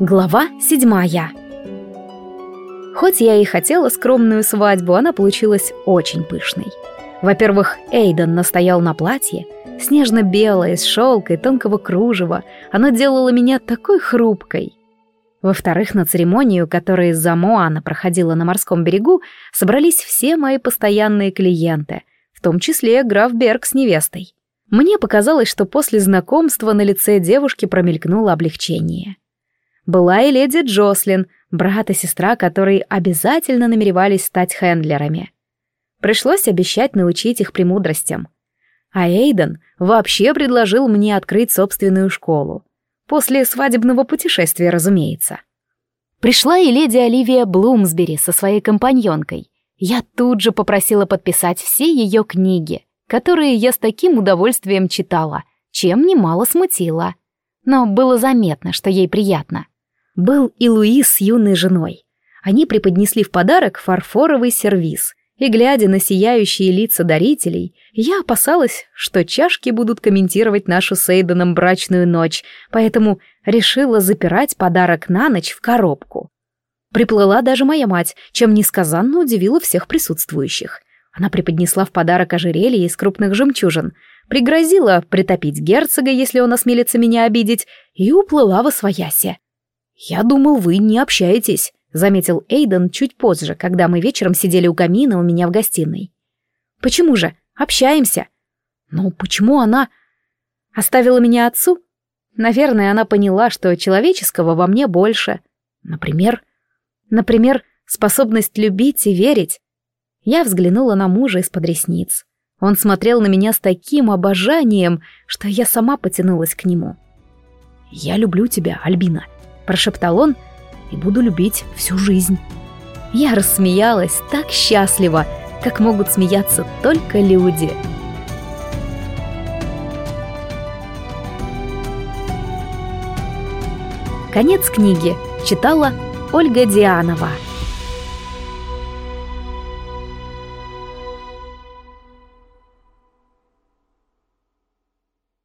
Глава седьмая. Хоть я и хотела скромную свадьбу, она получилась очень пышной. Во-первых, Эйден настоял на платье, снежно-белое, с шелкой, тонкого кружева. Оно делало меня такой хрупкой. Во-вторых, на церемонию, которая из-за Моана проходила на морском берегу, собрались все мои постоянные клиенты, в том числе граф Берг с невестой. Мне показалось, что после знакомства на лице девушки промелькнуло облегчение была и леди Джослин, брат и сестра, которые обязательно намеревались стать хендлерами. Пришлось обещать научить их премудростям. А Эйден вообще предложил мне открыть собственную школу. После свадебного путешествия, разумеется. Пришла и леди Оливия Блумсбери со своей компаньонкой. Я тут же попросила подписать все ее книги, которые я с таким удовольствием читала, чем немало смутила. Но было заметно, что ей приятно был и Луис с юной женой. Они преподнесли в подарок фарфоровый сервиз, и, глядя на сияющие лица дарителей, я опасалась, что чашки будут комментировать нашу с Эйденом брачную ночь, поэтому решила запирать подарок на ночь в коробку. Приплыла даже моя мать, чем несказанно удивила всех присутствующих. Она преподнесла в подарок ожерелье из крупных жемчужин, пригрозила притопить герцога, если он осмелится меня обидеть, и уплыла во свояси. «Я думал, вы не общаетесь», — заметил Эйден чуть позже, когда мы вечером сидели у камина у меня в гостиной. «Почему же? Общаемся». «Ну, почему она...» «Оставила меня отцу?» «Наверное, она поняла, что человеческого во мне больше. Например...» «Например, способность любить и верить». Я взглянула на мужа из-под ресниц. Он смотрел на меня с таким обожанием, что я сама потянулась к нему. «Я люблю тебя, Альбина», прошептал он, и буду любить всю жизнь. Я рассмеялась так счастливо, как могут смеяться только люди. Конец книги читала Ольга Дианова.